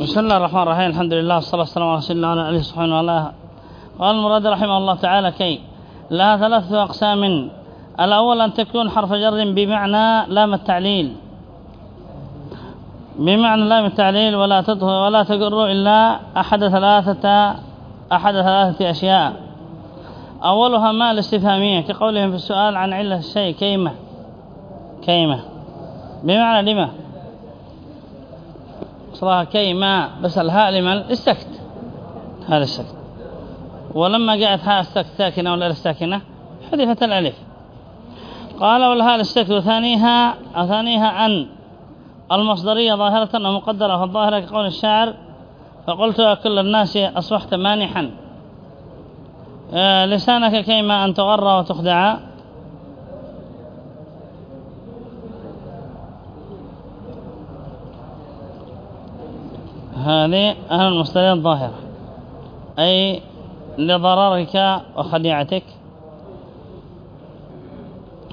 بسم الله الرحمن الرحيم الحمد لله والصلاة والسلام على رسول الله آله وصحبه وعلى قال المراد رحمه الله تعالى كي لها ثلاثة أقسام الأول أن تكون حرف جر بمعنى لام التعليل بمعنى لام التعليل ولا تدخل ولا تقر إلا أحد ثلاثة أحد ثلاثة أشياء أولها ما الاستفهامية كقولهم في السؤال عن علة الشيء كيمة كيمة بمعنى لما صراحة كيما بس الهاء لمن السكت. هذا السكت. ولما جاءت هاء السكت ساكنة ولا الساكنة حذفت الألف. قال والهاء السكت وثانيها ثانيها أن المصدرية ظاهرة ومقدرة فالظاهرة كقول الشاعر فقلت كل الناس أصبحت مانحا. آه، لسانك كيما أن تغرى وتخدع. هذه أهل المصدرية الظاهرة. أي لضررك وخديعتك.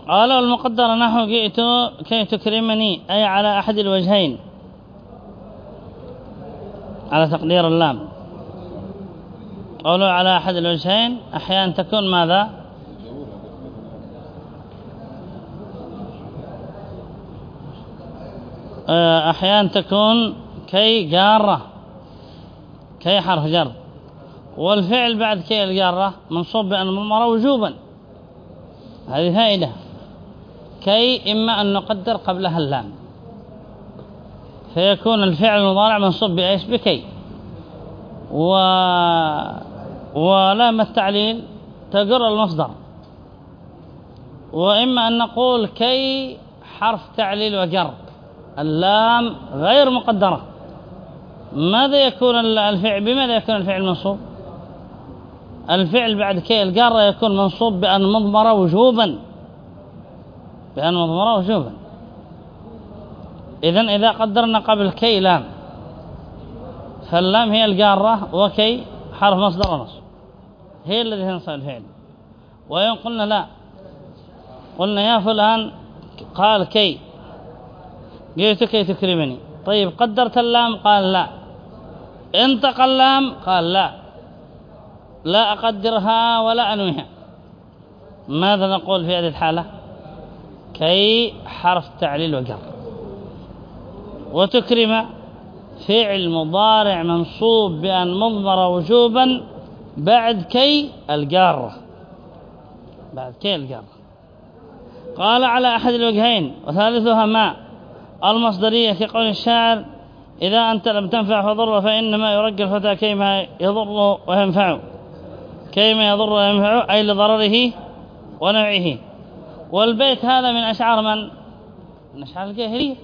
قال المقدر نحو جئت كي تكرمني أي على أحد الوجهين. على تقدير اللام. قولوا على أحد الوجهين أحيانا تكون ماذا؟ آه، أحيانا تكون كي جارة كي حرف جر. والفعل بعد كي الجارة منصوب بأن المضمرة وجوبا. هذه فائدة. كي إما أن نقدر قبلها اللام. فيكون الفعل المضارع منصوب بإيش؟ بكي. و... ولام التعليل تقر المصدر. وإما أن نقول كي حرف تعليل وجر. اللام غير مقدرة. ماذا يكون الفعل بماذا يكون الفعل منصوب؟ الفعل بعد كي الجارة يكون منصوب بأن مضمرة وجوبا. بأن مضمرة وجوبا. إذن إذا قدرنا قبل كي لام. فاللام هي الجارة وكي حرف مصدر ونصب. هي الذي تنصب الفعل. وإن قلنا لا. قلنا يا فلان قال كي. جئت كي تكرمني. طيب قدرت اللام؟ قال لا. انطق اللام قال لا. لا أقدرها ولا أنويها. ماذا نقول في هذه الحالة؟ كي حرف تعليل وجر وتكرم فعل مضارع منصوب بأن مضمر وجوبا بعد كي الجارة بعد كي الجارة قال على أحد الوجهين وثالثها ما المصدرية في قول الشاعر إذا أنت لم تنفع فضر فإنما يرجى الفتى كيما يضر وينفع. كيما يضر وينفع؟ أي لضرره ونوعه. والبيت هذا من أشعار من؟ من أشعار الجاهلية.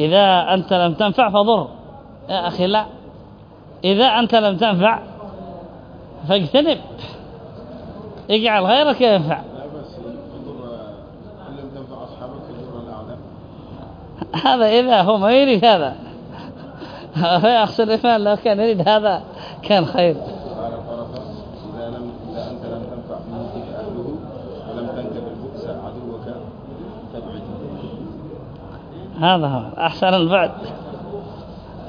إذا أنت لم تنفع فضر. يا أخي لا. إذا أنت لم تنفع فاجتنب. اجعل غيرك ينفع. هذا إذا هو ما يريد هذا. يا أخ سليمان لو كان يريد هذا كان خير. هذا هو أحسن البعد.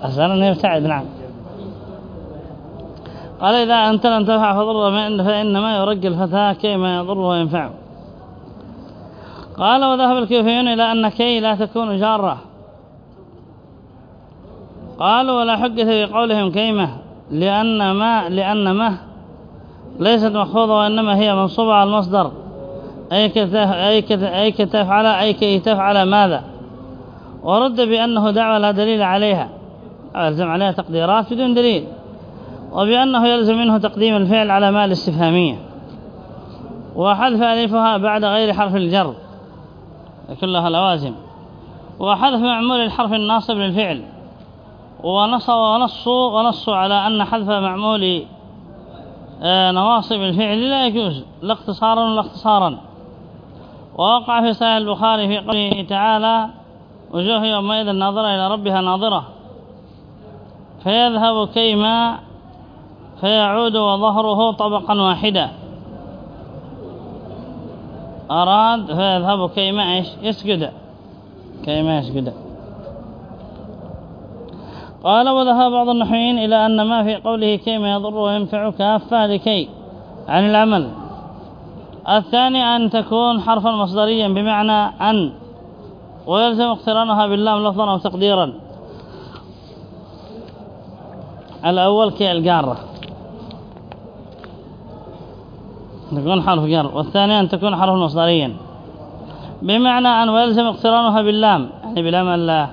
أحسن أن يبتعد نعم. قال إذا أنت لم تنفع فضر فإنما يرجي الفتاة كيما يضر وينفعه قال وذهب الكيفيون إلى أن كي لا تكون جارة. قالوا ولا حجة في قولهم كيمة لأن ما لأن ما ليست مخفوضة وإنما هي منصوبة على المصدر. أي كتف أي كتف أي أي كي تفعل ماذا؟ ورد بأنه دعوة لا دليل عليها. يلزم عليها تقديرات بدون دليل. وبأنه يلزم منه تقديم الفعل على ما الاستفهامية. وحذف ألفها بعد غير حرف الجر. كلها لوازم. وحذف معمول الحرف الناصب للفعل. ونصوا ونصوا ونصوا على أن حذف معمول آه، نواصب الفعل لا يجوز. لا اختصارا ولا اختصارا. ووقع في صحيح البخاري في قوله تعالى وجوه يومئذ ناظرة إلى ربها ناظرة فيذهب كيما فيعود وظهره طبقا واحدا. أراد فيذهب كيما إيش يسجد كيما يسجد قال وذهب بعض النحويين إلى أن ما في قوله كيما يضر وينفع كافة لكي. عن العمل. الثاني أن تكون حرفا مصدريا بمعنى أن. ويلزم اقترانها باللام لفظا أو تقديرا. الأول كي القارة تكون حرف جر والثاني أن تكون حرف مصدريا. بمعنى أن ويلزم اقترانها باللام يعني بلام الله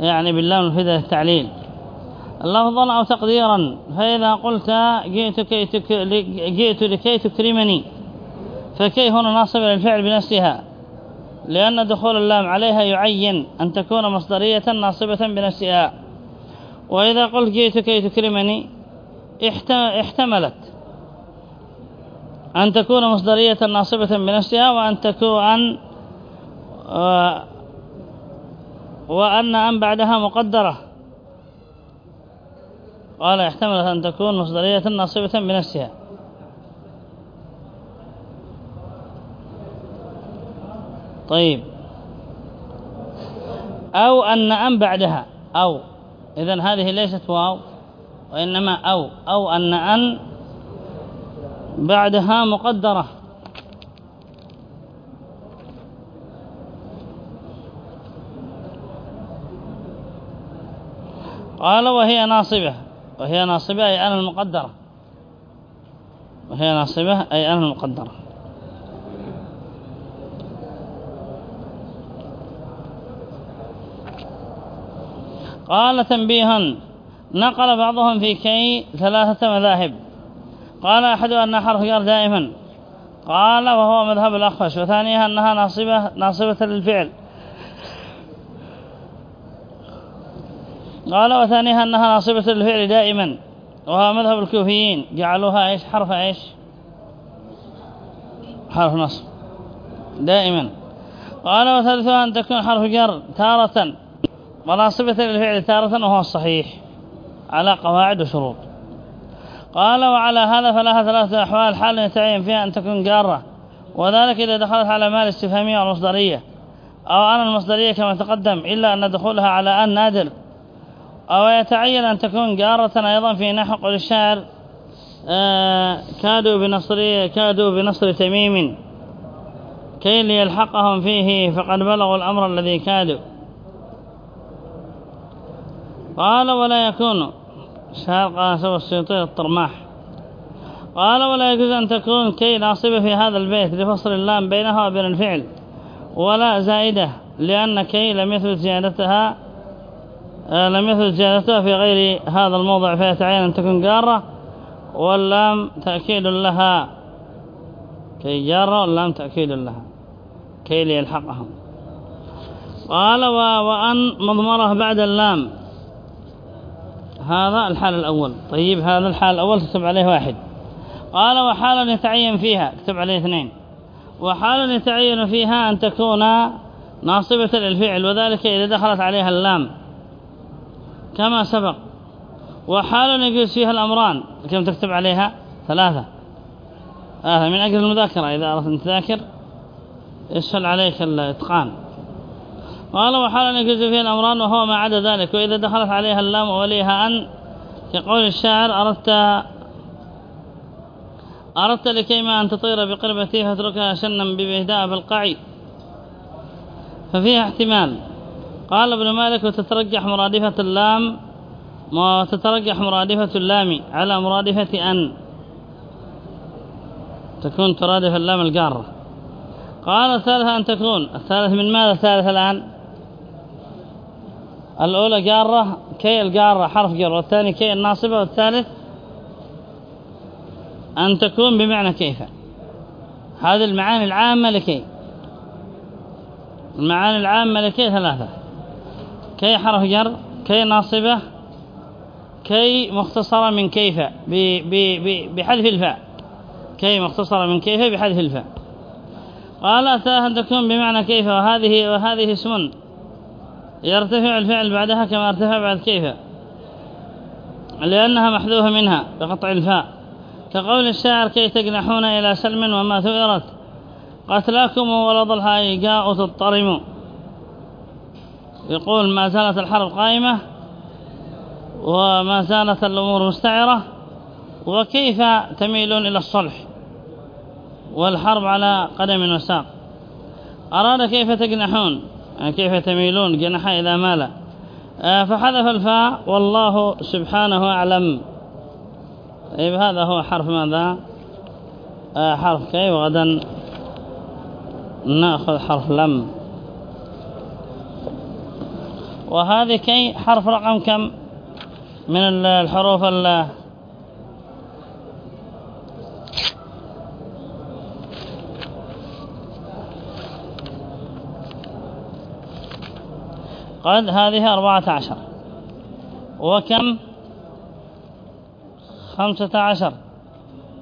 يعني باللام الفدى التعليل. لفظا أو تقديرا فإذا قلت جئت, كي تك... جئت لكي تكرمني فكي هنا ناصب للفعل بنفسها. لأن دخول اللام عليها يعين أن تكون مصدرية ناصبة بنفسها. وإذا قلت جئت كي تكرمني احتملت. أن تكون مصدرية ناصبة بنفسها وأن تكون أن وأن أن بعدها مقدرة. قال احتملت أن تكون مصدرية ناصبة بنفسها طيب. أو أن أن بعدها أو. إذن هذه ليست واو وإنما أو. أو أن أن بعدها مقدرة. قال وهي ناصبة. وهي ناصبة أي أنا المقدرة. وهي ناصبة أي أنا المقدرة. قال تنبيها. نقل بعضهم في كي ثلاثة مذاهب. قال أحد أنها حرف جر دائما. قال وهو مذهب الأخفش. وثانيها أنها ناصبة, ناصبة للفعل. قال وثانيها أنها ناصبة للفعل دائما. وهو مذهب الكوفيين. جعلوها إيش؟ حرف إيش؟ حرف نصب. دائما. قال وثالثها أن تكون حرف جر تارة. وناصبة للفعل تارة وهو الصحيح على قواعد وشروط. قال وعلى هذا فلها ثلاثة أحوال حال يتعين فيها أن تكون جارة. وذلك إذا دخلت على مال استفهامية والمصدرية. أو أنا المصدرية كما تقدم إلا أن دخولها على أن نادر. أو يتعين أن تكون جارة أيضا في نحو قول الشاعر آه كادوا بنصر كادوا بنصر تميم. كي ليلحقهم فيه فقد بلغوا الأمر الذي كادوا. قال ولا يكون. شاق سوى السيطير الطرماح. قال ولا يجوز أن تكون كي ناصبة في هذا البيت لفصل اللام بينها وبين الفعل ولا زائدة لأن كي لم يثبت زيادتها آه، لم يثبت زيادتها في غير هذا الموضع فيتعين أن تكون جارة واللام تأكيد لها. كي جارة واللام تأكيد لها. كي ليلحقهم. قال وأن مضمرة بعد اللام. هذا الحال الأول. طيب هذا الحال الأول تكتب عليه واحد. قال وحال يتعين فيها. اكتب عليه اثنين. وحال يتعين فيها أن تكون ناصبة للفعل وذلك إذا دخلت عليها اللام. كما سبق. وحال يجوز فيها الأمران. كم تكتب عليها؟ ثلاثة. هذا من أجل المذاكرة. إذا أردت أن تذاكر يسهل عليك الإتقان. قال وحال يجوز فيها الأمران وهو ما عدا ذلك. وإذا دخلت عليها اللام وليها أن يقول الشاعر أردت أردت لكيما أن تطير بقربتي فاتركها شنا ببهداء بالقعي ففيها احتمال. قال ابن مالك وتترجح مرادفة اللام وتترجح مرادفة اللام على مرادفة أن. تكون ترادف اللام القارة قال الثالثة أن تكون. الثالث من ماذا؟ الثالث الآن الأولى جارة كي الجارة حرف جر والثاني كي الناصبة والثالث أن تكون بمعنى كيف. هذه المعاني العامة لكي. المعاني العامة لكي ثلاثة. كي حرف جر كي ناصبة كي مختصرة من كيف بحذف الفاء. كي مختصرة من كيف بحذف الفاء. قال ثلاثة تكون بمعنى كيف وهذه وهذه اسم. يرتفع الفعل بعدها كما ارتفع بعد كيف لأنها محذوفة منها بقطع الفاء. كقول الشاعر كي تجنحون إلى سلم وما ثئرت قتلاكم ولد الحائقاء تضطرم. يقول ما زالت الحرب قائمة وما زالت الأمور مستعرة وكيف تميلون إلى الصلح والحرب على قدم وساق؟ أراد كيف تجنحون؟ كيف تميلون؟ جنح إلى مالا آه، فحذف الفاء والله سبحانه أعلم. طيب هذا هو حرف ماذا؟ آه، حرف كي وغدا نأخذ حرف لم. وهذه كي حرف رقم كم؟ من الحروف قد هذه أربعة عشر. وكم؟ خمسة عشر.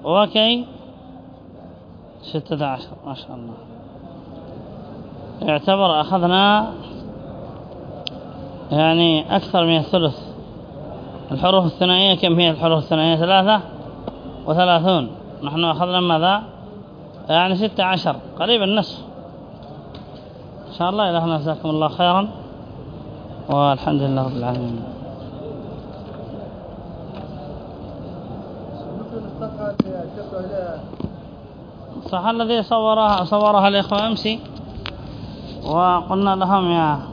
وكي؟ ستة عشر. ما شاء الله. يعتبر أخذنا يعني أكثر من الثلث. الحروف الثنائية كم هي الحروف الثنائية؟ ثلاثة وثلاثون. نحن أخذنا ماذا؟ يعني ستة عشر. قريب النصف. إن شاء الله إلهنا جزاكم الله خيرا. والحمد لله رب العالمين. صح الذي صورها صورها الإخوة أمسي؟ وقلنا لهم يا